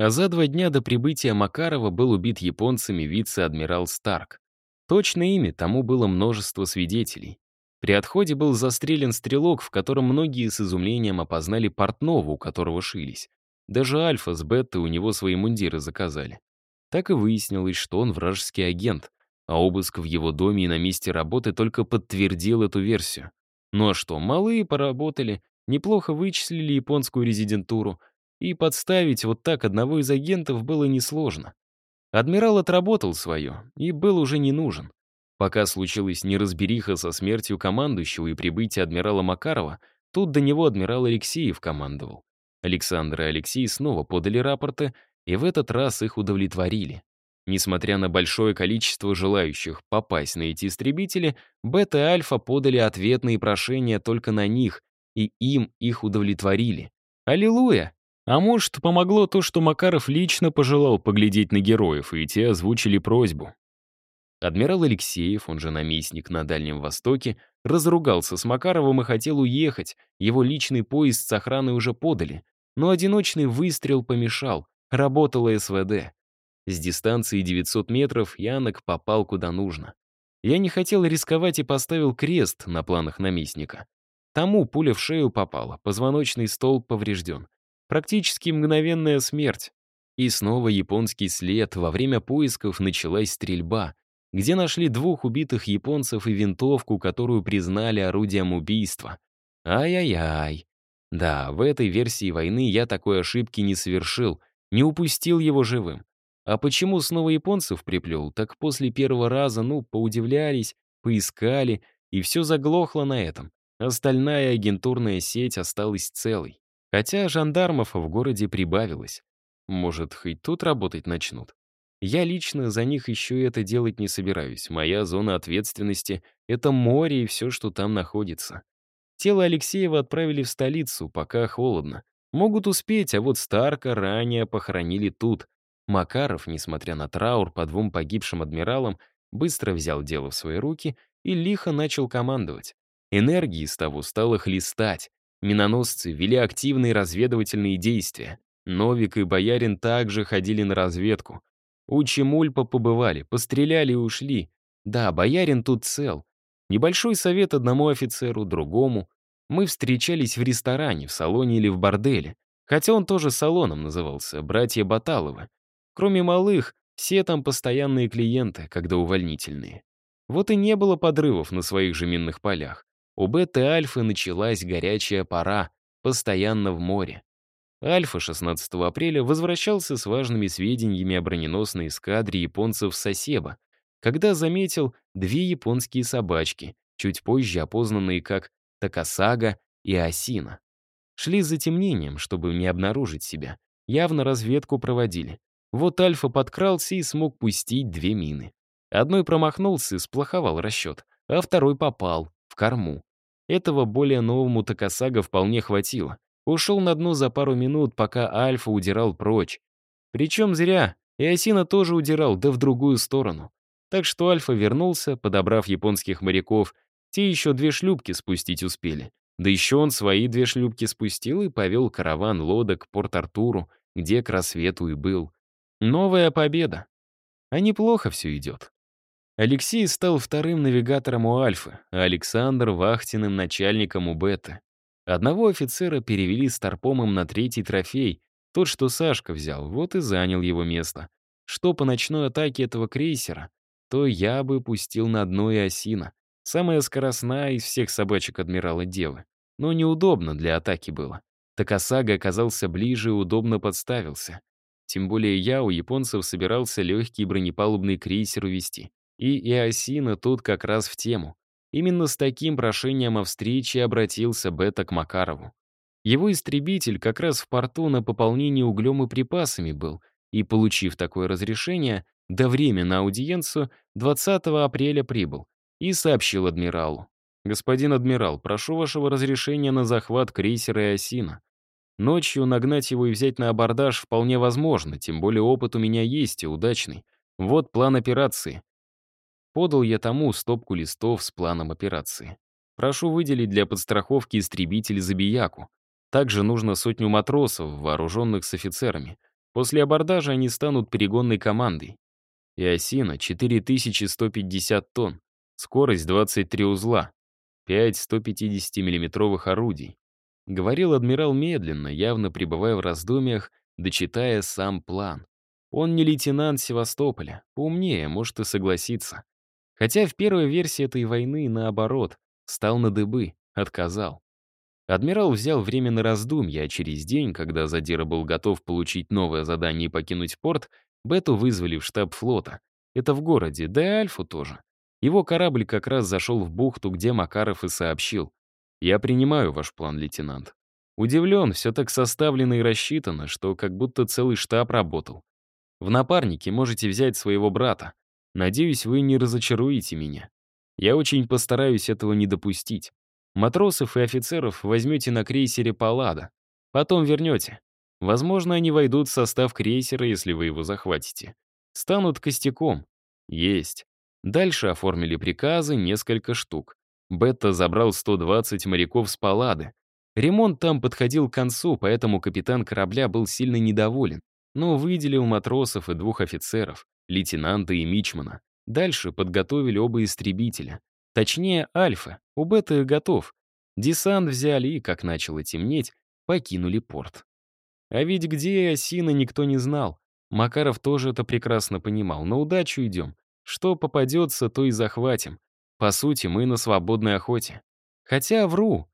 А за два дня до прибытия Макарова был убит японцами вице-адмирал Старк. Точно имя тому было множество свидетелей. При отходе был застрелен стрелок, в котором многие с изумлением опознали портного, у которого шились. Даже Альфа с Беттой у него свои мундиры заказали. Так и выяснилось, что он вражеский агент, а обыск в его доме и на месте работы только подтвердил эту версию. Ну а что, малые поработали, неплохо вычислили японскую резидентуру, и подставить вот так одного из агентов было несложно. Адмирал отработал свое и был уже не нужен. Пока случилась неразбериха со смертью командующего и прибытие адмирала Макарова, тут до него адмирал Алексеев командовал. Александр и Алексей снова подали рапорты, и в этот раз их удовлетворили. Несмотря на большое количество желающих попасть на эти истребители, Бета и Альфа подали ответные прошения только на них, и им их удовлетворили. Аллилуйя! А может, помогло то, что Макаров лично пожелал поглядеть на героев, и те озвучили просьбу. Адмирал Алексеев, он же наместник на Дальнем Востоке, разругался с Макаровым и хотел уехать, его личный поезд с охраной уже подали, но одиночный выстрел помешал, работала СВД. С дистанции 900 метров Янок попал куда нужно. Я не хотел рисковать и поставил крест на планах наместника. Тому пуля в шею попала, позвоночный столб поврежден. Практически мгновенная смерть. И снова японский след. Во время поисков началась стрельба, где нашли двух убитых японцев и винтовку, которую признали орудием убийства. Ай-яй-яй. Да, в этой версии войны я такой ошибки не совершил, не упустил его живым. А почему снова японцев приплел? Так после первого раза, ну, поудивлялись, поискали, и все заглохло на этом. Остальная агентурная сеть осталась целой. Хотя жандармов в городе прибавилось. Может, хоть тут работать начнут? Я лично за них еще и это делать не собираюсь. Моя зона ответственности — это море и все, что там находится. Тело Алексеева отправили в столицу, пока холодно. Могут успеть, а вот Старка ранее похоронили тут. Макаров, несмотря на траур по двум погибшим адмиралам, быстро взял дело в свои руки и лихо начал командовать. Энергии с того стало хлестать. Миноносцы вели активные разведывательные действия. Новик и Боярин также ходили на разведку. У Чемульпа побывали, постреляли и ушли. Да, Боярин тут цел. Небольшой совет одному офицеру, другому. Мы встречались в ресторане, в салоне или в борделе. Хотя он тоже салоном назывался, братья Баталовы. Кроме малых, все там постоянные клиенты, когда увольнительные. Вот и не было подрывов на своих же минных полях. У Беты Альфы началась горячая пора, постоянно в море. Альфа 16 апреля возвращался с важными сведениями о броненосной эскадре японцев Сосеба, когда заметил две японские собачки, чуть позже опознанные как Такасага и Асина. Шли с затемнением, чтобы не обнаружить себя. Явно разведку проводили. Вот Альфа подкрался и смог пустить две мины. Одной промахнулся и сплоховал расчет, а второй попал, в корму. Этого более новому Такасага вполне хватило. Ушел на дно за пару минут, пока Альфа удирал прочь. Причем зря, и Осина тоже удирал, да в другую сторону. Так что Альфа вернулся, подобрав японских моряков. Те еще две шлюпки спустить успели. Да еще он свои две шлюпки спустил и повел караван лодок Порт-Артуру, где к рассвету и был. Новая победа. А неплохо все идет. Алексей стал вторым навигатором у Альфы, а Александр — вахтенным начальником у Беты. Одного офицера перевели с Тарпомом на третий трофей, тот, что Сашка взял, вот и занял его место. Что по ночной атаке этого крейсера, то я бы пустил на дно и осина. Самая скоростная из всех собачек адмирала Девы. Но неудобно для атаки было. Такасага оказался ближе и удобно подставился. Тем более я у японцев собирался легкий бронепалубный крейсер увести. И Иосина тут как раз в тему. Именно с таким прошением о встрече обратился Бета к Макарову. Его истребитель как раз в порту на пополнение углем и припасами был, и, получив такое разрешение, до времени на аудиенцию 20 апреля прибыл и сообщил адмиралу. «Господин адмирал, прошу вашего разрешения на захват крейсера Иосина. Ночью нагнать его и взять на абордаж вполне возможно, тем более опыт у меня есть и удачный. Вот план операции. Подал я тому стопку листов с планом операции. Прошу выделить для подстраховки истребитель «Забияку». Также нужно сотню матросов, вооруженных с офицерами. После абордажа они станут перегонной командой. И осина — 4150 тонн, скорость 23 узла, 5 150 миллиметровых орудий. Говорил адмирал медленно, явно пребывая в раздумьях, дочитая сам план. Он не лейтенант Севастополя, поумнее, может и согласиться. Хотя в первой версии этой войны, наоборот, стал на дыбы, отказал. Адмирал взял время на раздумья, а через день, когда Задира был готов получить новое задание и покинуть порт, Бету вызвали в штаб флота. Это в городе, да и Альфу тоже. Его корабль как раз зашел в бухту, где Макаров и сообщил. «Я принимаю ваш план, лейтенант. Удивлен, все так составлено и рассчитано, что как будто целый штаб работал. В напарнике можете взять своего брата. Надеюсь, вы не разочаруете меня. Я очень постараюсь этого не допустить. Матросов и офицеров возьмете на крейсере «Паллада». Потом вернете. Возможно, они войдут в состав крейсера, если вы его захватите. Станут костяком. Есть. Дальше оформили приказы, несколько штук. Бетта забрал 120 моряков с Паллады. Ремонт там подходил к концу, поэтому капитан корабля был сильно недоволен, но выделил матросов и двух офицеров, лейтенанта и мичмана. Дальше подготовили оба истребителя. Точнее, Альфа. У Бетты готов. Десант взяли и, как начало темнеть, покинули порт. А ведь где осина никто не знал. Макаров тоже это прекрасно понимал. На удачу идем. Что попадется, то и захватим. По сути, мы на свободной охоте. Хотя вру.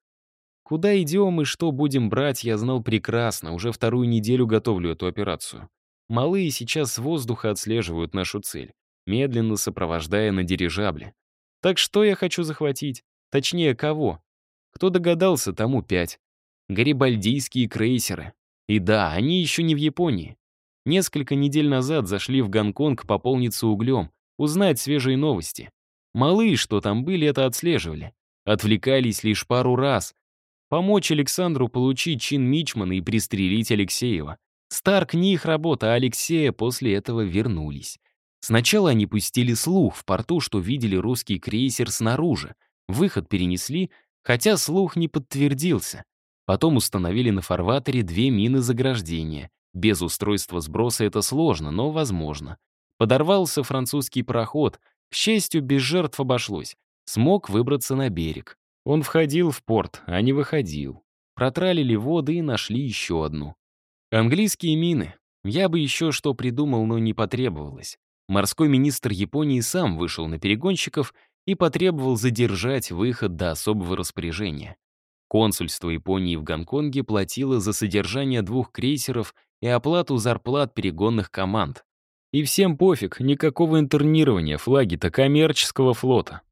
Куда идем и что будем брать, я знал прекрасно. Уже вторую неделю готовлю эту операцию. Малые сейчас с воздуха отслеживают нашу цель, медленно сопровождая на дирижабле. Так что я хочу захватить? Точнее, кого? Кто догадался, тому пять. Гарибальдийские крейсеры. И да, они еще не в Японии. Несколько недель назад зашли в Гонконг пополниться углем, узнать свежие новости. Малые, что там были, это отслеживали. Отвлекались лишь пару раз. Помочь Александру получить чин Мичмана и пристрелить Алексеева. Старк не их работа, а Алексея после этого вернулись. Сначала они пустили слух в порту, что видели русский крейсер снаружи. Выход перенесли, хотя слух не подтвердился. Потом установили на фарватере две мины заграждения. Без устройства сброса это сложно, но возможно. Подорвался французский пароход. К счастью, без жертв обошлось. Смог выбраться на берег. Он входил в порт, а не выходил. Протралили воды и нашли еще одну. Английские мины. Я бы еще что придумал, но не потребовалось. Морской министр Японии сам вышел на перегонщиков и потребовал задержать выход до особого распоряжения. Консульство Японии в Гонконге платило за содержание двух крейсеров и оплату зарплат перегонных команд. И всем пофиг, никакого интернирования флаги-то коммерческого флота.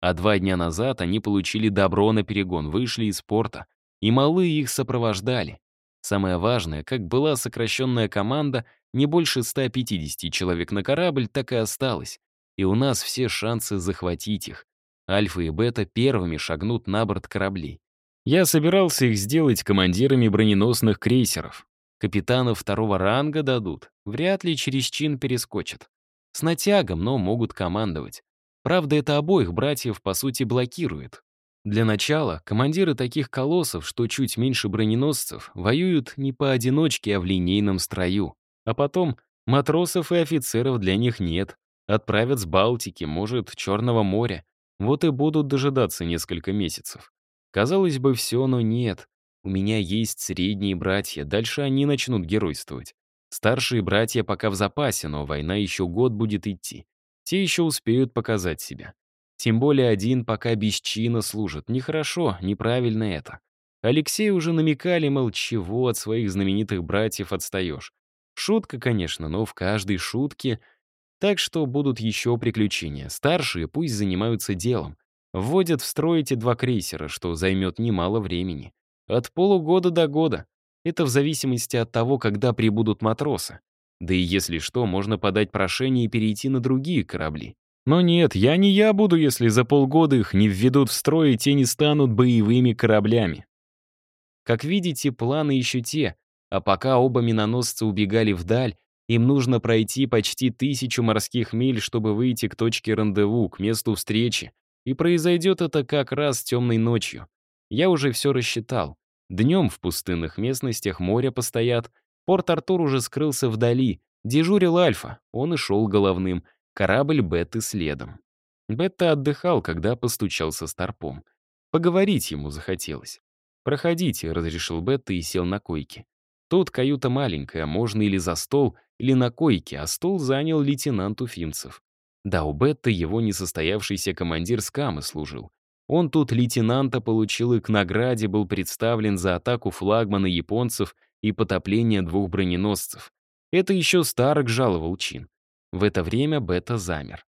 А два дня назад они получили добро на перегон, вышли из порта, и малые их сопровождали. Самое важное, как была сокращенная команда, не больше 150 человек на корабль, так и осталось. И у нас все шансы захватить их. Альфа и Бета первыми шагнут на борт кораблей. Я собирался их сделать командирами броненосных крейсеров. Капитанов второго ранга дадут, вряд ли через чин перескочат. С натягом, но могут командовать. Правда, это обоих братьев, по сути, блокирует. Для начала командиры таких колоссов, что чуть меньше броненосцев, воюют не поодиночке, а в линейном строю. А потом матросов и офицеров для них нет. Отправят с Балтики, может, Черного моря. Вот и будут дожидаться несколько месяцев. Казалось бы, все, но нет. У меня есть средние братья, дальше они начнут геройствовать. Старшие братья пока в запасе, но война еще год будет идти. Те еще успеют показать себя. Тем более один пока без чина служит. Нехорошо, неправильно это. Алексей уже намекали, мол, чего от своих знаменитых братьев отстаешь. Шутка, конечно, но в каждой шутке... Так что будут еще приключения. Старшие пусть занимаются делом. Вводят в строй эти два крейсера, что займет немало времени. От полугода до года. Это в зависимости от того, когда прибудут матросы. Да и если что, можно подать прошение и перейти на другие корабли. Но нет, я не я буду, если за полгода их не введут в строй, и те не станут боевыми кораблями. Как видите, планы еще те, а пока оба миноносца убегали вдаль, им нужно пройти почти тысячу морских миль, чтобы выйти к точке рандеву, к месту встречи, и произойдет это как раз темной ночью. Я уже все рассчитал. Днем в пустынных местностях моря постоят, Порт-Артур уже скрылся вдали. Дежурил Альфа, он и шел головным. Корабль Бетты следом. Бетта отдыхал, когда постучался старпом. Поговорить ему захотелось. «Проходите», — разрешил Бетта и сел на койке. Тут каюта маленькая, можно или за стол, или на койке, а стол занял лейтенант Уфимцев. Да, у Бетта его несостоявшийся командир Скамы служил. Он тут лейтенанта получил и к награде был представлен за атаку флагмана японцев и потопление двух броненосцев. Это еще Старок жаловал чин. В это время Бетта замер.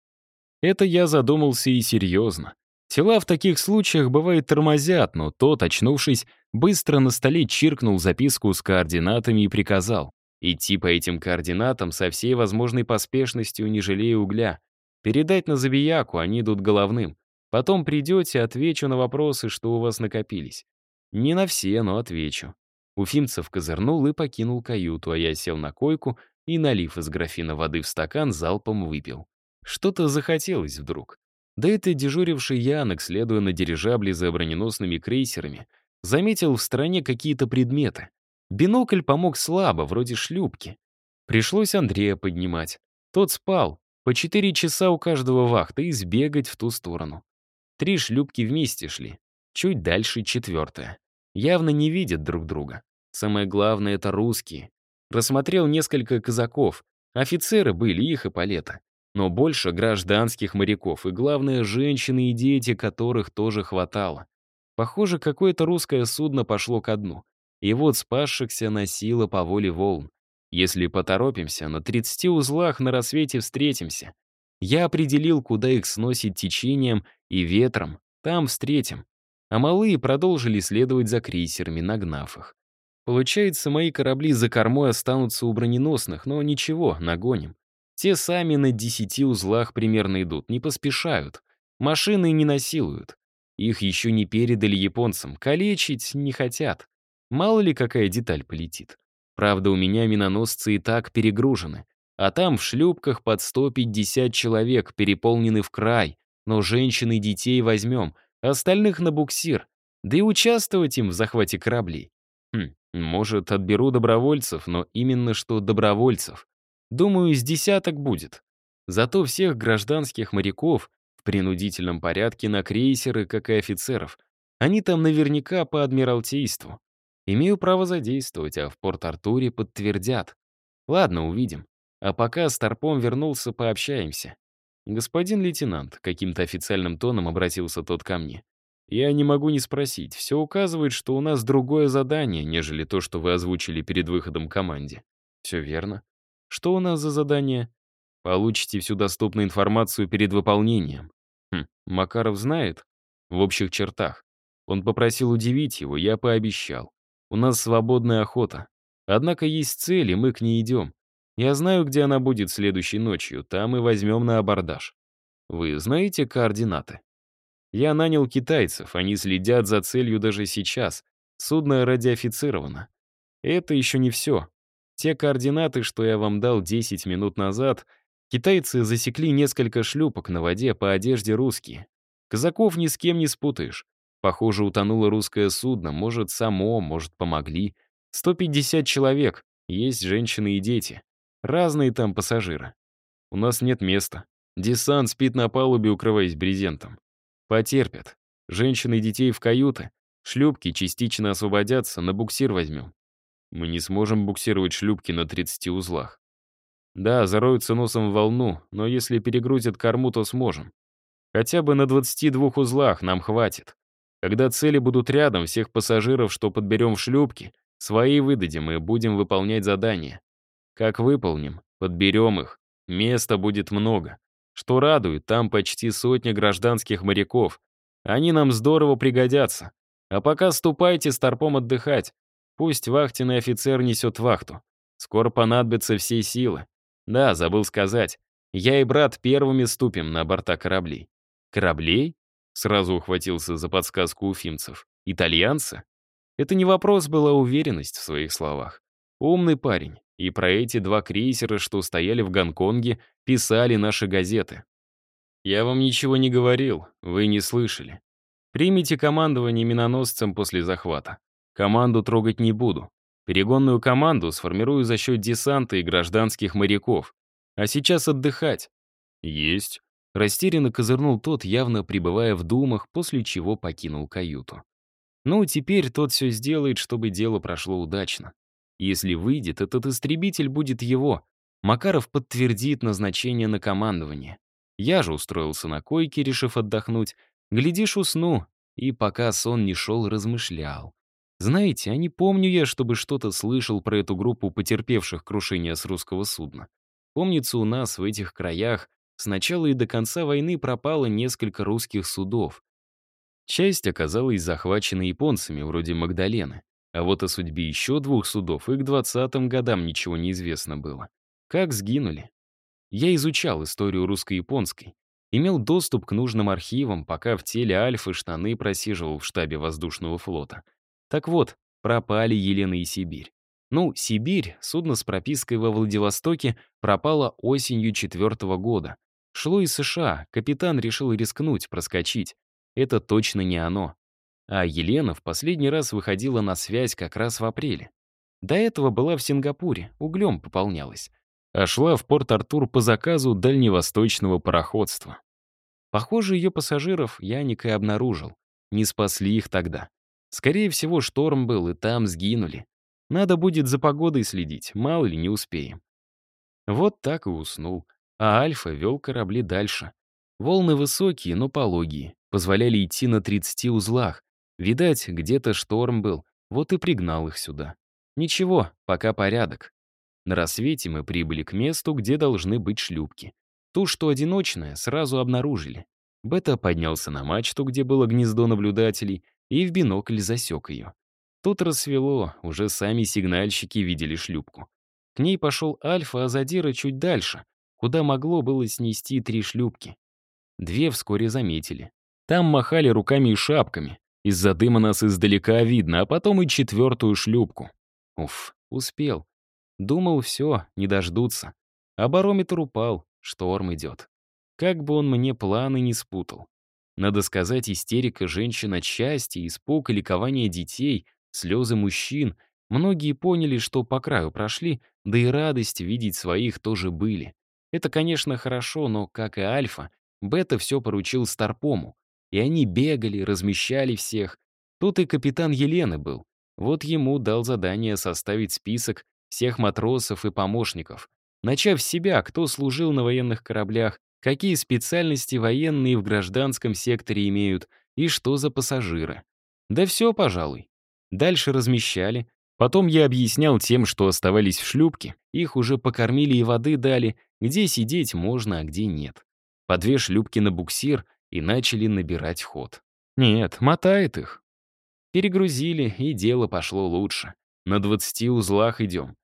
Это я задумался и серьезно. Тела в таких случаях бывает тормозят, но тот, очнувшись, быстро на столе чиркнул записку с координатами и приказал идти по этим координатам со всей возможной поспешностью, не жалея угля. Передать на забияку, они идут головным. Потом придете, отвечу на вопросы, что у вас накопились. Не на все, но отвечу. Уфимцев козырнул и покинул каюту, а я сел на койку и, налив из графина воды в стакан, залпом выпил. Что-то захотелось вдруг. Да это дежуривший Янок, следуя на дирижабле за броненосными крейсерами, заметил в стороне какие-то предметы. Бинокль помог слабо, вроде шлюпки. Пришлось Андрея поднимать. Тот спал. По четыре часа у каждого вахта и сбегать в ту сторону. Три шлюпки вместе шли. Чуть дальше четвертая. Явно не видят друг друга. Самое главное — это русские. Рассмотрел несколько казаков. Офицеры были, их и палета но больше гражданских моряков и, главное, женщины и дети, которых тоже хватало. Похоже, какое-то русское судно пошло ко дну. И вот спасшихся носило по воле волн. Если поторопимся, на 30 узлах на рассвете встретимся. Я определил, куда их сносит течением и ветром, там встретим. А малые продолжили следовать за крейсерами, нагнав их. Получается, мои корабли за кормой останутся у броненосных, но ничего, нагоним. Те сами на десяти узлах примерно идут, не поспешают. Машины не насилуют. Их еще не передали японцам, калечить не хотят. Мало ли какая деталь полетит. Правда, у меня миноносцы и так перегружены. А там в шлюпках под 150 человек переполнены в край. Но женщин и детей возьмем, остальных на буксир. Да и участвовать им в захвате кораблей. Хм, может, отберу добровольцев, но именно что добровольцев. Думаю, из десяток будет. Зато всех гражданских моряков в принудительном порядке на крейсеры, как и офицеров. Они там наверняка по адмиралтейству. Имею право задействовать, а в Порт-Артуре подтвердят. Ладно, увидим. А пока Старпом вернулся, пообщаемся. «Господин лейтенант», — каким-то официальным тоном обратился тот ко мне. «Я не могу не спросить. Все указывает, что у нас другое задание, нежели то, что вы озвучили перед выходом команде». «Все верно. Что у нас за задание? Получите всю доступную информацию перед выполнением. Хм, Макаров знает? В общих чертах. Он попросил удивить его, я пообещал. У нас свободная охота. Однако есть цель, и мы к ней идем. Я знаю, где она будет следующей ночью, там и возьмем на абордаж. Вы знаете координаты? Я нанял китайцев, они следят за целью даже сейчас. Судно радиофицировано. Это еще не все. Те координаты, что я вам дал 10 минут назад, китайцы засекли несколько шлюпок на воде по одежде русские. Казаков ни с кем не спутаешь. Похоже, утонуло русское судно, может, само, может, помогли. 150 человек, есть женщины и дети. Разные там пассажиры. У нас нет места. Десант спит на палубе, укрываясь брезентом. Потерпят. Женщины и детей в каюты. Шлюпки частично освободятся, на буксир возьмем. Мы не сможем буксировать шлюпки на 30 узлах. Да, зароются носом в волну, но если перегрузят корму, то сможем. Хотя бы на 22 узлах нам хватит. Когда цели будут рядом, всех пассажиров, что подберем в шлюпки, свои выдадим и будем выполнять задания. Как выполним, подберем их, места будет много. Что радует, там почти сотня гражданских моряков. Они нам здорово пригодятся. А пока ступайте с торпом отдыхать. Пусть вахтенный офицер несет вахту. Скоро понадобятся все силы. Да, забыл сказать. Я и брат первыми ступим на борта кораблей. Кораблей? Сразу ухватился за подсказку уфимцев. Итальянца? Это не вопрос, была уверенность в своих словах. Умный парень. И про эти два крейсера, что стояли в Гонконге, писали наши газеты. Я вам ничего не говорил, вы не слышали. Примите командование миноносцем после захвата. Команду трогать не буду. Перегонную команду сформирую за счет десанта и гражданских моряков. А сейчас отдыхать. Есть. Растерянно козырнул тот, явно пребывая в думах, после чего покинул каюту. Ну, теперь тот все сделает, чтобы дело прошло удачно. Если выйдет, этот истребитель будет его. Макаров подтвердит назначение на командование. Я же устроился на койке, решив отдохнуть. Глядишь, усну. И пока сон не шел, размышлял. Знаете, а не помню я, чтобы что-то слышал про эту группу потерпевших крушение с русского судна. Помнится, у нас в этих краях с начала и до конца войны пропало несколько русских судов. Часть оказалась захвачена японцами, вроде Магдалены. А вот о судьбе еще двух судов и к 20-м годам ничего не известно было. Как сгинули? Я изучал историю русско-японской, имел доступ к нужным архивам, пока в теле Альфы штаны просиживал в штабе воздушного флота. Так вот, пропали Елена и Сибирь. Ну, Сибирь, судно с пропиской во Владивостоке, пропало осенью четвертого года. Шло из США, капитан решил рискнуть, проскочить. Это точно не оно. А Елена в последний раз выходила на связь как раз в апреле. До этого была в Сингапуре, углем пополнялась. А шла в Порт-Артур по заказу дальневосточного пароходства. Похоже, ее пассажиров Яник и обнаружил. Не спасли их тогда. Скорее всего, шторм был, и там сгинули. Надо будет за погодой следить, мало ли не успеем. Вот так и уснул. А Альфа вел корабли дальше. Волны высокие, но пологие, позволяли идти на 30 узлах. Видать, где-то шторм был, вот и пригнал их сюда. Ничего, пока порядок. На рассвете мы прибыли к месту, где должны быть шлюпки. Ту, что одиночная, сразу обнаружили. Бета поднялся на мачту, где было гнездо наблюдателей, и в бинокль засек ее. Тут рассвело, уже сами сигнальщики видели шлюпку. К ней пошел Альфа, а Задира чуть дальше, куда могло было снести три шлюпки. Две вскоре заметили. Там махали руками и шапками. Из-за дыма нас издалека видно, а потом и четвертую шлюпку. Уф, успел. Думал, все, не дождутся. А барометр упал, шторм идет. Как бы он мне планы не спутал. Надо сказать, истерика женщин от счастья, испуг и ликование детей, слезы мужчин. Многие поняли, что по краю прошли, да и радость видеть своих тоже были. Это, конечно, хорошо, но, как и Альфа, Бета все поручил Старпому. И они бегали, размещали всех. Тут и капитан Елены был. Вот ему дал задание составить список всех матросов и помощников, начав с себя, кто служил на военных кораблях, какие специальности военные в гражданском секторе имеют и что за пассажиры. Да все, пожалуй. Дальше размещали. Потом я объяснял тем, что оставались в шлюпке, их уже покормили и воды дали, где сидеть можно, а где нет. По две шлюпки на буксир и начали набирать ход. Нет, мотает их. Перегрузили, и дело пошло лучше. На 20 узлах идем.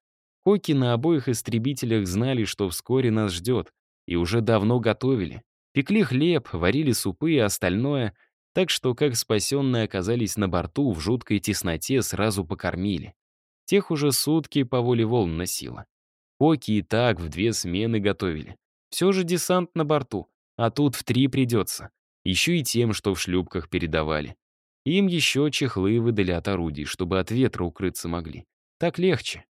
Коки на обоих истребителях знали, что вскоре нас ждет, и уже давно готовили. Пекли хлеб, варили супы и остальное, так что как спасенные оказались на борту, в жуткой тесноте сразу покормили. Тех уже сутки по воле волн носило. Коки и так в две смены готовили. Все же десант на борту, а тут в три придется. Еще и тем, что в шлюпках передавали. Им еще чехлы выдали от орудий, чтобы от ветра укрыться могли. Так легче.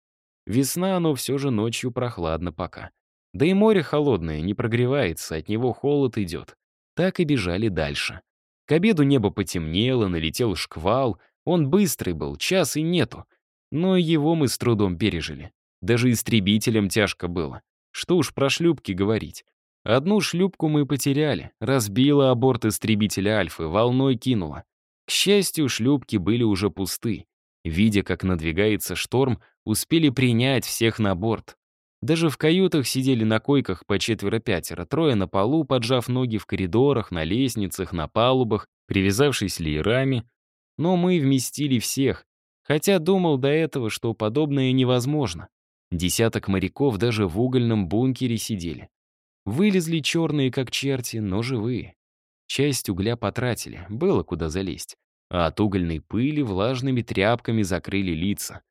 Весна, но все же ночью прохладно пока. Да и море холодное, не прогревается, от него холод идет. Так и бежали дальше. К обеду небо потемнело, налетел шквал. Он быстрый был, час и нету. Но его мы с трудом пережили. Даже истребителям тяжко было. Что уж про шлюпки говорить. Одну шлюпку мы потеряли. Разбила аборт истребителя Альфы, волной кинула. К счастью, шлюпки были уже пусты. Видя, как надвигается шторм, успели принять всех на борт. Даже в каютах сидели на койках по четверо-пятеро, трое на полу, поджав ноги в коридорах, на лестницах, на палубах, привязавшись леерами. Но мы вместили всех, хотя думал до этого, что подобное невозможно. Десяток моряков даже в угольном бункере сидели. Вылезли черные, как черти, но живые. Часть угля потратили, было куда залезть. А от угольной пыли влажными тряпками закрыли лица.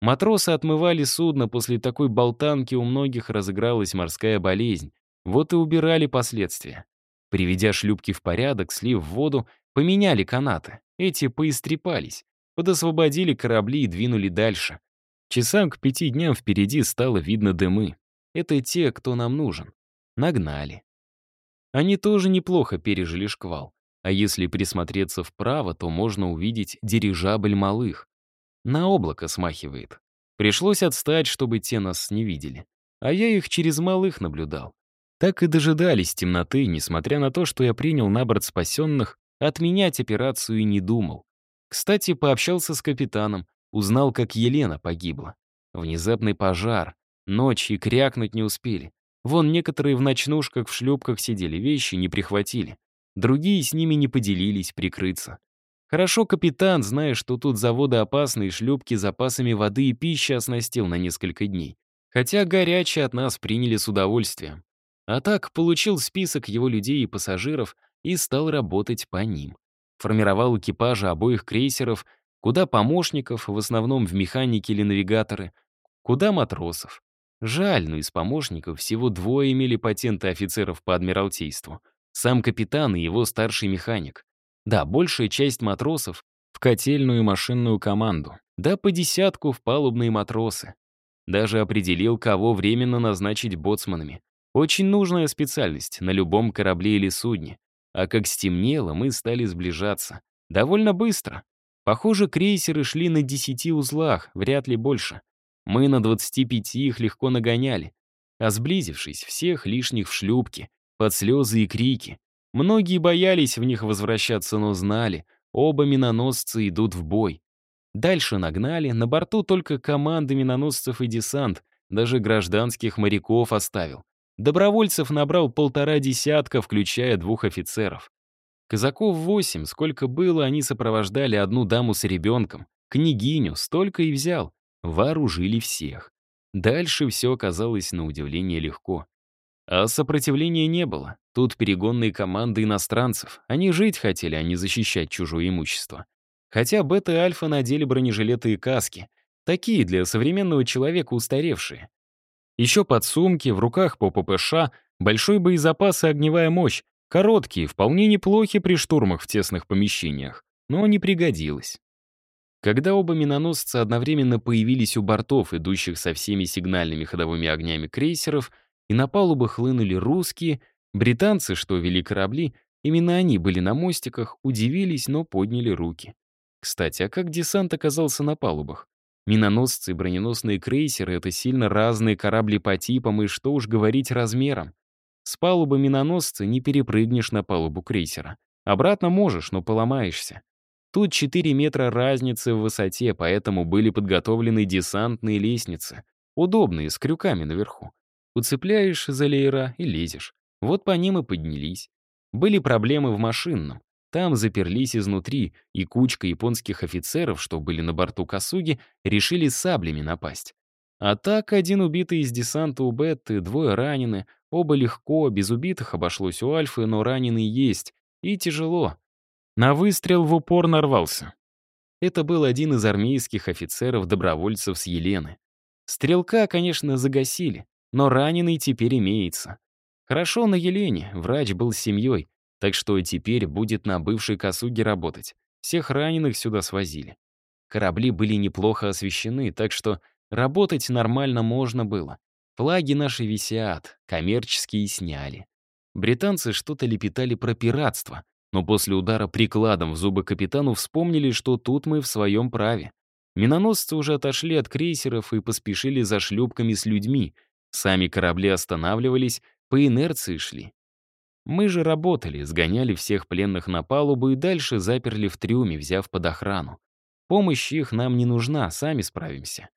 Матросы отмывали судно, после такой болтанки у многих разыгралась морская болезнь. Вот и убирали последствия. Приведя шлюпки в порядок, слив в воду, поменяли канаты. Эти поистрепались. Подосвободили корабли и двинули дальше. Часам к пяти дням впереди стало видно дымы. Это те, кто нам нужен. Нагнали. Они тоже неплохо пережили шквал. А если присмотреться вправо, то можно увидеть дирижабль малых. На облако смахивает. Пришлось отстать, чтобы те нас не видели. А я их через малых наблюдал. Так и дожидались темноты, несмотря на то, что я принял на борт спасенных, отменять операцию и не думал. Кстати, пообщался с капитаном, узнал, как Елена погибла. Внезапный пожар, ночь и крякнуть не успели. Вон некоторые в ночнушках в шлюпках сидели, вещи не прихватили. Другие с ними не поделились прикрыться. Хорошо капитан, зная, что тут заводы опасные, шлюпки запасами воды и пищи оснастил на несколько дней. Хотя горячие от нас приняли с удовольствием. А так получил список его людей и пассажиров и стал работать по ним. Формировал экипажи обоих крейсеров, куда помощников, в основном в механике или навигаторы, куда матросов. Жаль, но из помощников всего двое имели патенты офицеров по адмиралтейству — сам капитан и его старший механик. Да, большая часть матросов в котельную машинную команду. Да, по десятку в палубные матросы. Даже определил, кого временно назначить боцманами. Очень нужная специальность на любом корабле или судне. А как стемнело, мы стали сближаться. Довольно быстро. Похоже, крейсеры шли на 10 узлах, вряд ли больше. Мы на 25 их легко нагоняли. А сблизившись, всех лишних в шлюпке, под слезы и крики. Многие боялись в них возвращаться, но знали, оба миноносца идут в бой. Дальше нагнали, на борту только команды миноносцев и десант, даже гражданских моряков оставил. Добровольцев набрал полтора десятка, включая двух офицеров. Казаков восемь, сколько было, они сопровождали одну даму с ребенком. Княгиню столько и взял. Вооружили всех. Дальше все оказалось на удивление легко. А сопротивления не было. Тут перегонные команды иностранцев. Они жить хотели, а не защищать чужое имущество. Хотя бета и альфа надели бронежилеты и каски. Такие для современного человека устаревшие. Еще подсумки, в руках по ППШ, большой боезапас и огневая мощь. Короткие, вполне неплохи при штурмах в тесных помещениях. Но не пригодилось. Когда оба миноносца одновременно появились у бортов, идущих со всеми сигнальными ходовыми огнями крейсеров, и на палубы хлынули русские, британцы, что вели корабли, именно они были на мостиках, удивились, но подняли руки. Кстати, а как десант оказался на палубах? Миноносцы и броненосные крейсеры — это сильно разные корабли по типам и, что уж говорить, размерам. С палубы миноносца не перепрыгнешь на палубу крейсера. Обратно можешь, но поломаешься. Тут 4 метра разницы в высоте, поэтому были подготовлены десантные лестницы. Удобные, с крюками наверху. Уцепляешь за леера и лезешь. Вот по ним и поднялись. Были проблемы в машинном. Там заперлись изнутри, и кучка японских офицеров, что были на борту Касуги, решили саблями напасть. А так, один убитый из десанта у Бетты, двое ранены, оба легко, без убитых обошлось у Альфы, но раненый есть, и тяжело. На выстрел в упор нарвался. Это был один из армейских офицеров-добровольцев с Елены. Стрелка, конечно, загасили, но раненый теперь имеется. Хорошо на Елене, врач был с семьей, так что теперь будет на бывшей косуге работать. Всех раненых сюда свозили. Корабли были неплохо освещены, так что работать нормально можно было. Флаги наши висят, коммерческие сняли. Британцы что-то лепетали про пиратство, но после удара прикладом в зубы капитану вспомнили, что тут мы в своем праве. Миноносцы уже отошли от крейсеров и поспешили за шлюпками с людьми, Сами корабли останавливались, по инерции шли. Мы же работали, сгоняли всех пленных на палубу и дальше заперли в трюме, взяв под охрану. Помощь их нам не нужна, сами справимся.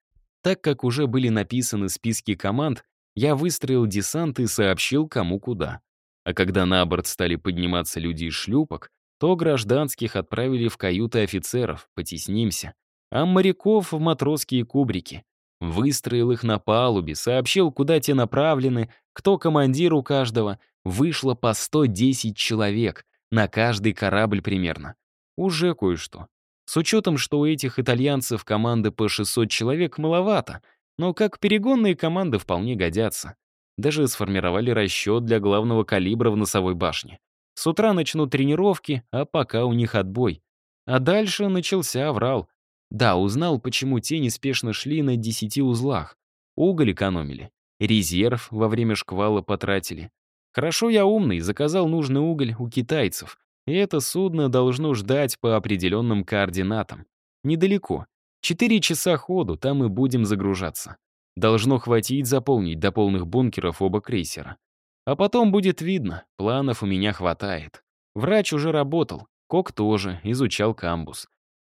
Так как уже были написаны списки команд, я выстроил десант и сообщил, кому куда. А когда на борт стали подниматься люди из шлюпок, то гражданских отправили в каюты офицеров, потеснимся, а моряков в матросские кубрики. Выстроил их на палубе, сообщил, куда те направлены, кто командир у каждого. Вышло по 110 человек, на каждый корабль примерно. Уже кое-что. С учетом, что у этих итальянцев команды по 600 человек маловато, но как перегонные команды вполне годятся. Даже сформировали расчет для главного калибра в носовой башне. С утра начнут тренировки, а пока у них отбой. А дальше начался аврал. Да, узнал, почему те неспешно шли на десяти узлах. Уголь экономили. Резерв во время шквала потратили. Хорошо я умный, заказал нужный уголь у китайцев. И это судно должно ждать по определенным координатам. Недалеко. Четыре часа ходу, там и будем загружаться. Должно хватить заполнить до полных бункеров оба крейсера. А потом будет видно, планов у меня хватает. Врач уже работал, Кок тоже, изучал камбус.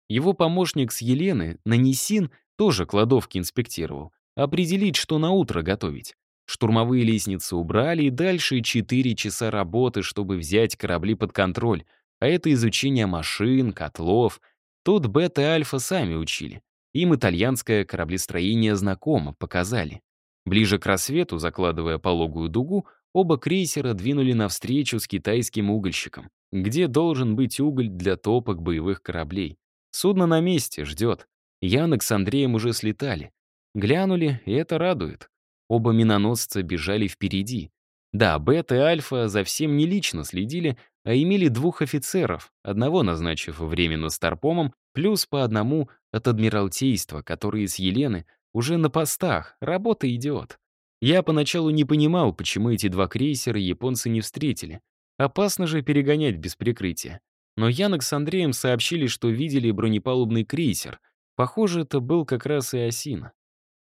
Его помощник с Елены, Нанесин, тоже кладовки инспектировал. Определить, что на утро готовить. Штурмовые лестницы убрали, и дальше 4 часа работы, чтобы взять корабли под контроль. А это изучение машин, котлов. Тут бета и альфа сами учили. Им итальянское кораблестроение знакомо, показали. Ближе к рассвету, закладывая пологую дугу, оба крейсера двинули навстречу с китайским угольщиком, где должен быть уголь для топок боевых кораблей. Судно на месте, ждет. Янок с Андреем уже слетали. Глянули, и это радует. Оба миноносца бежали впереди. Да, Бета и Альфа за всем не лично следили, а имели двух офицеров, одного назначив временно старпомом, плюс по одному от Адмиралтейства, которые с Елены уже на постах, работа идет. Я поначалу не понимал, почему эти два крейсера японцы не встретили. Опасно же перегонять без прикрытия. Но Янок с Андреем сообщили, что видели бронепалубный крейсер. Похоже, это был как раз и Осина.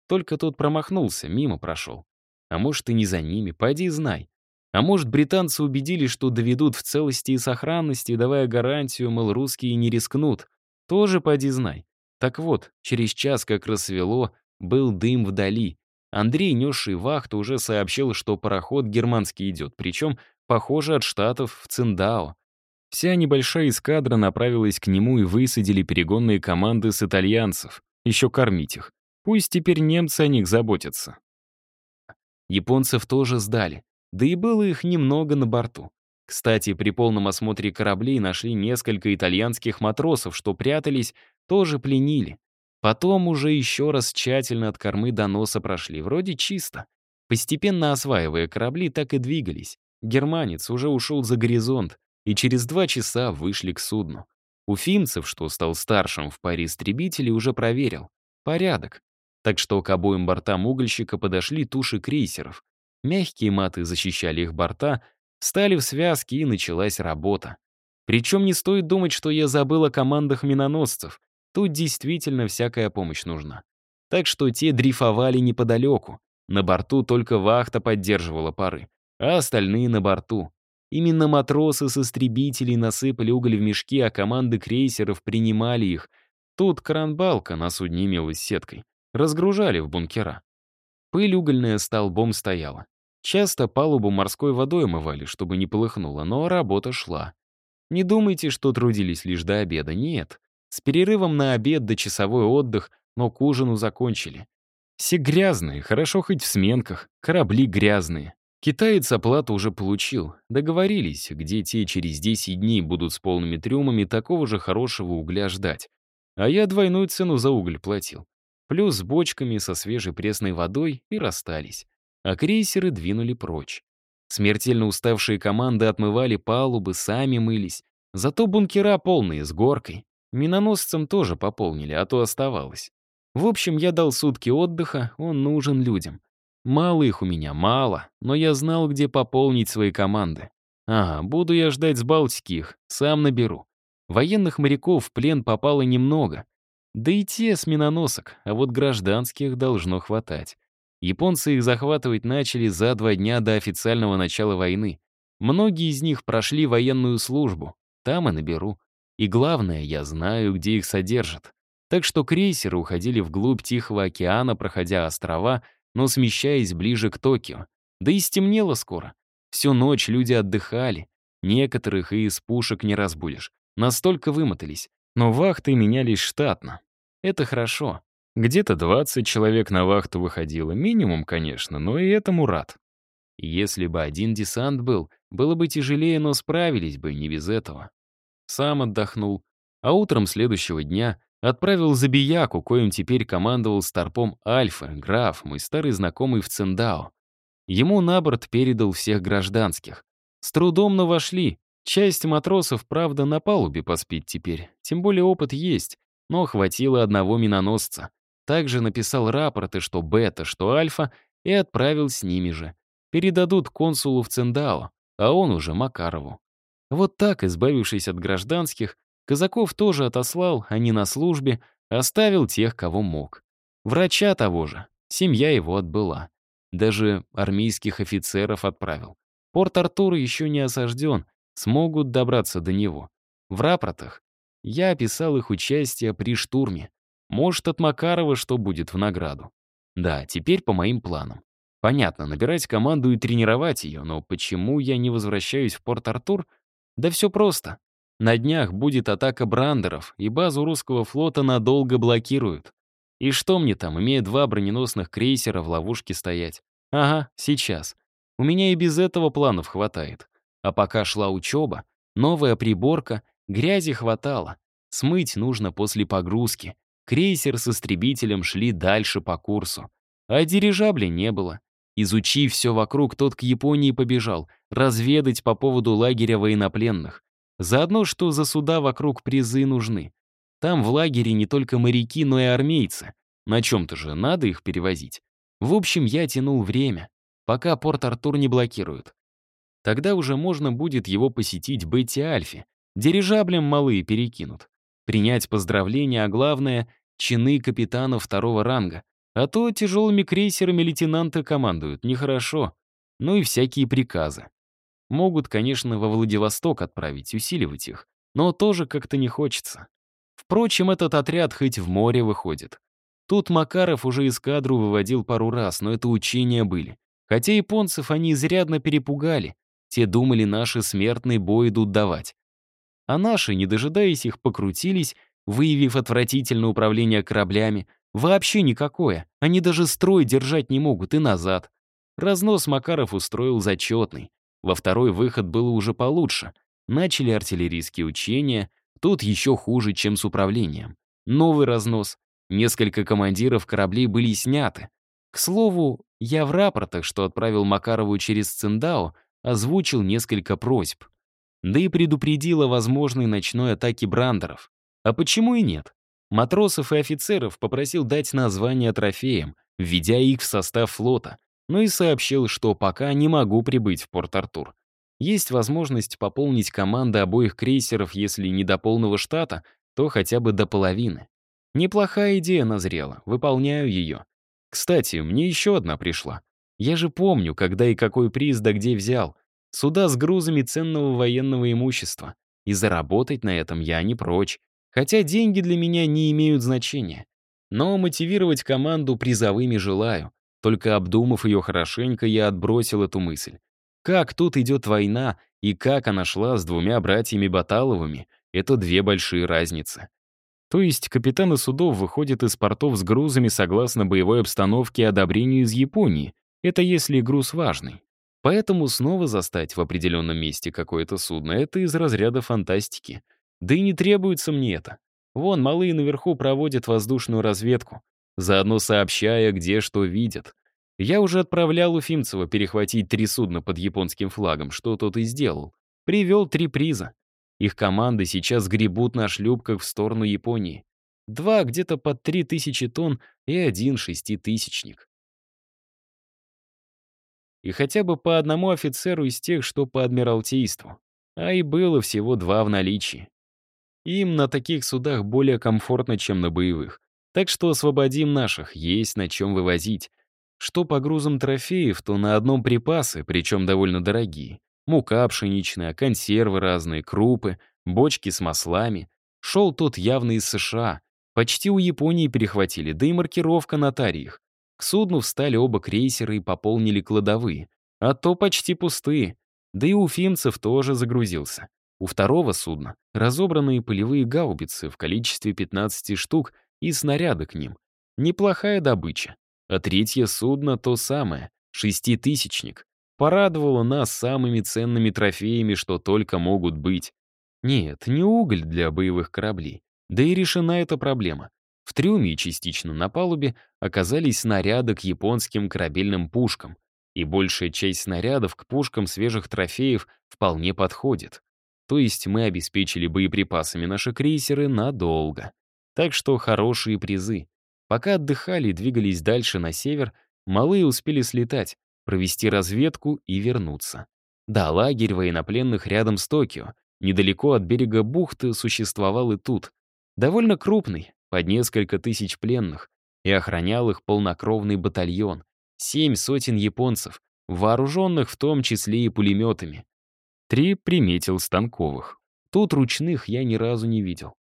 Только тот промахнулся, мимо прошел. А может, и не за ними, пойди знай. А может, британцы убедились, что доведут в целости и сохранности, давая гарантию, мол, русские не рискнут. Тоже поди знай. Так вот, через час, как рассвело, был дым вдали. Андрей, несший вахту, уже сообщил, что пароход германский идет, причем, похоже, от Штатов в Циндао. Вся небольшая эскадра направилась к нему и высадили перегонные команды с итальянцев. Еще кормить их. Пусть теперь немцы о них заботятся. Японцев тоже сдали, да и было их немного на борту. Кстати, при полном осмотре кораблей нашли несколько итальянских матросов, что прятались, тоже пленили. Потом уже еще раз тщательно от кормы до носа прошли, вроде чисто. Постепенно осваивая корабли, так и двигались. Германец уже ушел за горизонт, и через два часа вышли к судну. Уфимцев, что стал старшим в паре истребителей, уже проверил. Порядок так что к обоим бортам угольщика подошли туши крейсеров. Мягкие маты защищали их борта, стали в связке, и началась работа. Причем не стоит думать, что я забыл о командах миноносцев. Тут действительно всякая помощь нужна. Так что те дрейфовали неподалеку. На борту только вахта поддерживала пары, а остальные на борту. Именно матросы с истребителей насыпали уголь в мешки, а команды крейсеров принимали их. Тут кранбалка на судне имелась сеткой разгружали в бункера. Пыль угольная столбом стояла. Часто палубу морской водой омывали, чтобы не полыхнуло, но работа шла. Не думайте, что трудились лишь до обеда, нет. С перерывом на обед до часовой отдых, но к ужину закончили. Все грязные, хорошо хоть в сменках, корабли грязные. Китаец оплату уже получил. Договорились, где те через 10 дней будут с полными трюмами такого же хорошего угля ждать. А я двойную цену за уголь платил плюс с бочками со свежей пресной водой и расстались. А крейсеры двинули прочь. Смертельно уставшие команды отмывали палубы, сами мылись. Зато бункера полные, с горкой. Миноносцам тоже пополнили, а то оставалось. В общем, я дал сутки отдыха, он нужен людям. Мало их у меня, мало, но я знал, где пополнить свои команды. Ага, буду я ждать с Балтики их, сам наберу. Военных моряков в плен попало немного, да и те с миноносок, а вот гражданских должно хватать. Японцы их захватывать начали за два дня до официального начала войны. Многие из них прошли военную службу. Там и наберу. И главное, я знаю, где их содержат. Так что крейсеры уходили вглубь Тихого океана, проходя острова, но смещаясь ближе к Токио. Да и стемнело скоро. Всю ночь люди отдыхали. Некоторых и из пушек не разбудишь. Настолько вымотались. Но вахты менялись штатно. Это хорошо. Где-то 20 человек на вахту выходило, минимум, конечно, но и этому рад. Если бы один десант был, было бы тяжелее, но справились бы не без этого. Сам отдохнул, а утром следующего дня отправил Забияку, коим теперь командовал старпом Альфа, граф, мой старый знакомый в Циндао. Ему на борт передал всех гражданских. С трудом, но вошли. Часть матросов, правда, на палубе поспить теперь, тем более опыт есть, но хватило одного миноносца. Также написал рапорты, что Бета, что Альфа, и отправил с ними же. Передадут консулу в Циндао, а он уже Макарову. Вот так, избавившись от гражданских, Казаков тоже отослал, а не на службе, оставил тех, кого мог. Врача того же, семья его отбыла. Даже армейских офицеров отправил. Порт Артура еще не осажден, смогут добраться до него. В рапортах я описал их участие при штурме. Может, от Макарова что будет в награду. Да, теперь по моим планам. Понятно, набирать команду и тренировать ее, но почему я не возвращаюсь в Порт-Артур? Да все просто. На днях будет атака брандеров, и базу русского флота надолго блокируют. И что мне там, имея два броненосных крейсера в ловушке стоять? Ага, сейчас. У меня и без этого планов хватает. А пока шла учеба, новая приборка, грязи хватало. Смыть нужно после погрузки. Крейсер с истребителем шли дальше по курсу. А дирижабля не было. Изучив все вокруг, тот к Японии побежал, разведать по поводу лагеря военнопленных. Заодно, что за суда вокруг призы нужны. Там в лагере не только моряки, но и армейцы. На чем-то же надо их перевозить. В общем, я тянул время, пока Порт-Артур не блокируют. Тогда уже можно будет его посетить Бетти Альфи. Дирижаблем малые перекинут. Принять поздравления, а главное — чины капитана второго ранга. А то тяжелыми крейсерами лейтенанты командуют, нехорошо. Ну и всякие приказы. Могут, конечно, во Владивосток отправить, усиливать их, но тоже как-то не хочется. Впрочем, этот отряд хоть в море выходит. Тут Макаров уже эскадру выводил пару раз, но это учения были. Хотя японцев они изрядно перепугали. Те думали, наши смертный бой идут давать. А наши, не дожидаясь их, покрутились, выявив отвратительное управление кораблями, Вообще никакое. Они даже строй держать не могут и назад. Разнос Макаров устроил зачетный. Во второй выход было уже получше. Начали артиллерийские учения. Тут еще хуже, чем с управлением. Новый разнос. Несколько командиров кораблей были сняты. К слову, я в рапортах, что отправил Макарову через Циндао, озвучил несколько просьб. Да и предупредил о возможной ночной атаке брандеров. А почему и нет? Матросов и офицеров попросил дать название трофеям, введя их в состав флота, но и сообщил, что пока не могу прибыть в Порт-Артур. Есть возможность пополнить команды обоих крейсеров, если не до полного штата, то хотя бы до половины. Неплохая идея назрела, выполняю ее. Кстати, мне еще одна пришла. Я же помню, когда и какой приз да где взял. Суда с грузами ценного военного имущества. И заработать на этом я не прочь. Хотя деньги для меня не имеют значения. Но мотивировать команду призовыми желаю. Только обдумав ее хорошенько, я отбросил эту мысль. Как тут идет война и как она шла с двумя братьями Баталовыми, это две большие разницы. То есть капитаны судов выходят из портов с грузами согласно боевой обстановке и одобрению из Японии. Это если груз важный. Поэтому снова застать в определенном месте какое-то судно — это из разряда фантастики — да и не требуется мне это. Вон, малые наверху проводят воздушную разведку, заодно сообщая, где что видят. Я уже отправлял Уфимцева перехватить три судна под японским флагом, что тот и сделал. Привел три приза. Их команды сейчас гребут на шлюпках в сторону Японии. Два где-то под три тысячи тонн и один шеститысячник. И хотя бы по одному офицеру из тех, что по адмиралтейству. А и было всего два в наличии. Им на таких судах более комфортно, чем на боевых. Так что освободим наших, есть на чем вывозить. Что по грузам трофеев, то на одном припасы, причем довольно дорогие. Мука пшеничная, консервы разные, крупы, бочки с маслами. Шел тот явно из США. Почти у Японии перехватили, да и маркировка на тариях. К судну встали оба крейсера и пополнили кладовые. А то почти пустые. Да и у фимцев тоже загрузился. У второго судна разобранные полевые гаубицы в количестве 15 штук и снаряды к ним. Неплохая добыча. А третье судно то самое, шеститысячник. Порадовало нас самыми ценными трофеями, что только могут быть. Нет, не уголь для боевых кораблей. Да и решена эта проблема. В трюме и частично на палубе оказались снаряды к японским корабельным пушкам. И большая часть снарядов к пушкам свежих трофеев вполне подходит. То есть мы обеспечили боеприпасами наши крейсеры надолго. Так что хорошие призы. Пока отдыхали и двигались дальше на север, малые успели слетать, провести разведку и вернуться. Да, лагерь военнопленных рядом с Токио, недалеко от берега бухты, существовал и тут. Довольно крупный, под несколько тысяч пленных, и охранял их полнокровный батальон. Семь сотен японцев, вооруженных в том числе и пулеметами. Три приметил станковых. Тут ручных я ни разу не видел.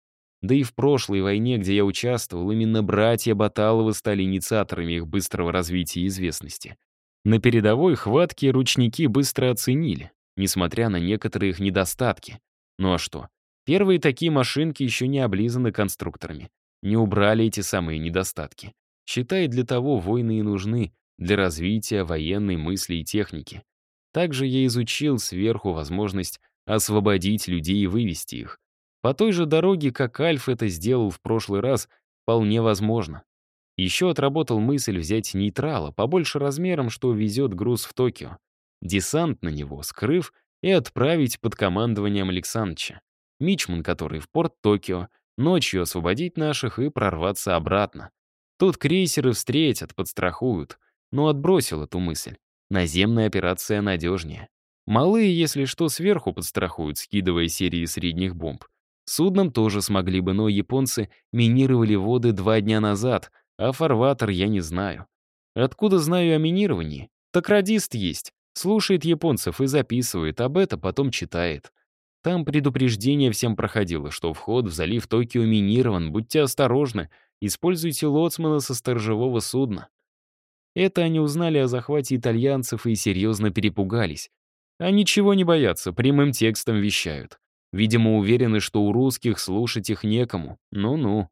Да и в прошлой войне, где я участвовал, именно братья Баталовы стали инициаторами их быстрого развития и известности. На передовой хватке ручники быстро оценили, несмотря на некоторые их недостатки. Ну а что? Первые такие машинки еще не облизаны конструкторами. Не убрали эти самые недостатки. Считай, для того войны и нужны, для развития военной мысли и техники. Также я изучил сверху возможность освободить людей и вывести их. По той же дороге, как Альф это сделал в прошлый раз, вполне возможно. Еще отработал мысль взять нейтрала, побольше размером, что везет груз в Токио. Десант на него, скрыв, и отправить под командованием Александровича. Мичман, который в порт Токио, ночью освободить наших и прорваться обратно. Тут крейсеры встретят, подстрахуют. Но отбросил эту мысль. Наземная операция надежнее. Малые, если что, сверху подстрахуют, скидывая серии средних бомб. Судном тоже смогли бы, но японцы минировали воды два дня назад, а фарватер я не знаю. Откуда знаю о минировании? Так радист есть. Слушает японцев и записывает, об это потом читает. Там предупреждение всем проходило, что вход в залив Токио минирован, будьте осторожны, используйте лоцмана со сторожевого судна. Это они узнали о захвате итальянцев и серьезно перепугались. А ничего не боятся, прямым текстом вещают. Видимо, уверены, что у русских слушать их некому. Ну-ну.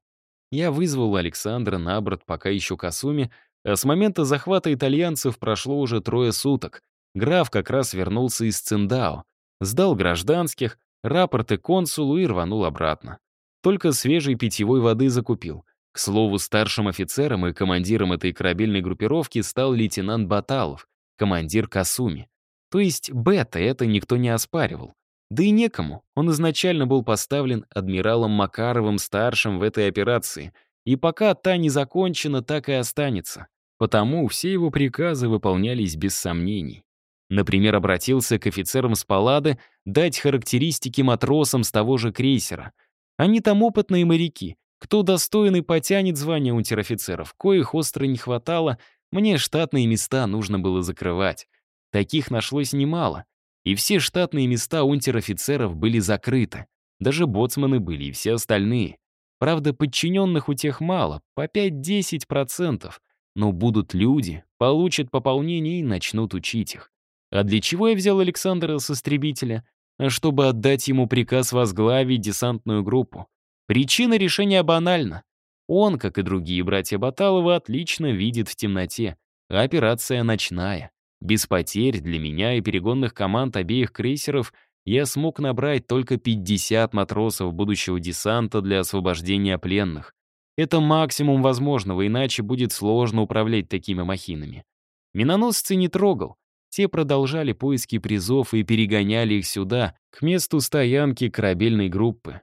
Я вызвал Александра на борт пока еще Касуми, а с момента захвата итальянцев прошло уже трое суток. Граф как раз вернулся из Циндао, сдал гражданских, рапорты консулу и рванул обратно. Только свежей питьевой воды закупил. К слову, старшим офицером и командиром этой корабельной группировки стал лейтенант Баталов, командир Касуми. То есть Бета это никто не оспаривал. Да и некому, он изначально был поставлен адмиралом Макаровым-старшим в этой операции, и пока та не закончена, так и останется. Потому все его приказы выполнялись без сомнений. Например, обратился к офицерам с палады дать характеристики матросам с того же крейсера. Они там опытные моряки. Кто достойный потянет звание унтер-офицеров, коих остро не хватало, мне штатные места нужно было закрывать. Таких нашлось немало, и все штатные места унтер-офицеров были закрыты. Даже боцманы были и все остальные. Правда, подчиненных у тех мало, по 5-10%. Но будут люди, получат пополнение и начнут учить их. А для чего я взял Александра с истребителя? Чтобы отдать ему приказ возглавить десантную группу. Причина решения банальна. Он, как и другие братья Баталова, отлично видит в темноте. Операция ночная. Без потерь для меня и перегонных команд обеих крейсеров я смог набрать только 50 матросов будущего десанта для освобождения пленных. Это максимум возможного, иначе будет сложно управлять такими махинами. Миноносцы не трогал. Те продолжали поиски призов и перегоняли их сюда, к месту стоянки корабельной группы.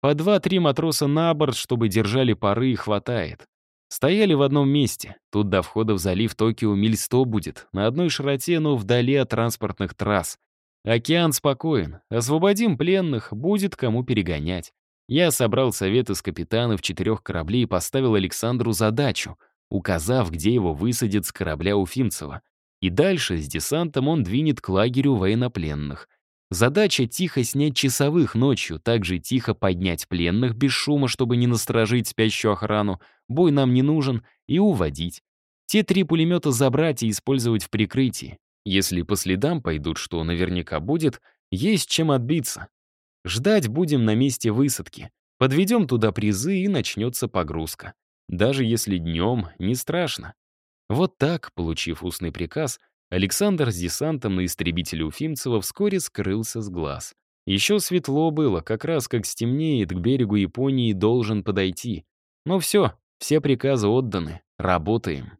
По два-три матроса на борт, чтобы держали пары, хватает. Стояли в одном месте. Тут до входа в залив Токио миль сто будет. На одной широте, но вдали от транспортных трасс. Океан спокоен. Освободим пленных, будет кому перегонять. Я собрал совет из капитанов четырех кораблей и поставил Александру задачу, указав, где его высадят с корабля Уфимцева. И дальше с десантом он двинет к лагерю военнопленных. Задача — тихо снять часовых ночью, также тихо поднять пленных без шума, чтобы не насторожить спящую охрану, бой нам не нужен, и уводить. Те три пулемета забрать и использовать в прикрытии. Если по следам пойдут, что наверняка будет, есть чем отбиться. Ждать будем на месте высадки. Подведем туда призы, и начнется погрузка. Даже если днем, не страшно. Вот так, получив устный приказ, Александр с десантом на истребителе Уфимцева вскоре скрылся с глаз. Еще светло было, как раз как стемнеет, к берегу Японии должен подойти. Но все, все приказы отданы, работаем.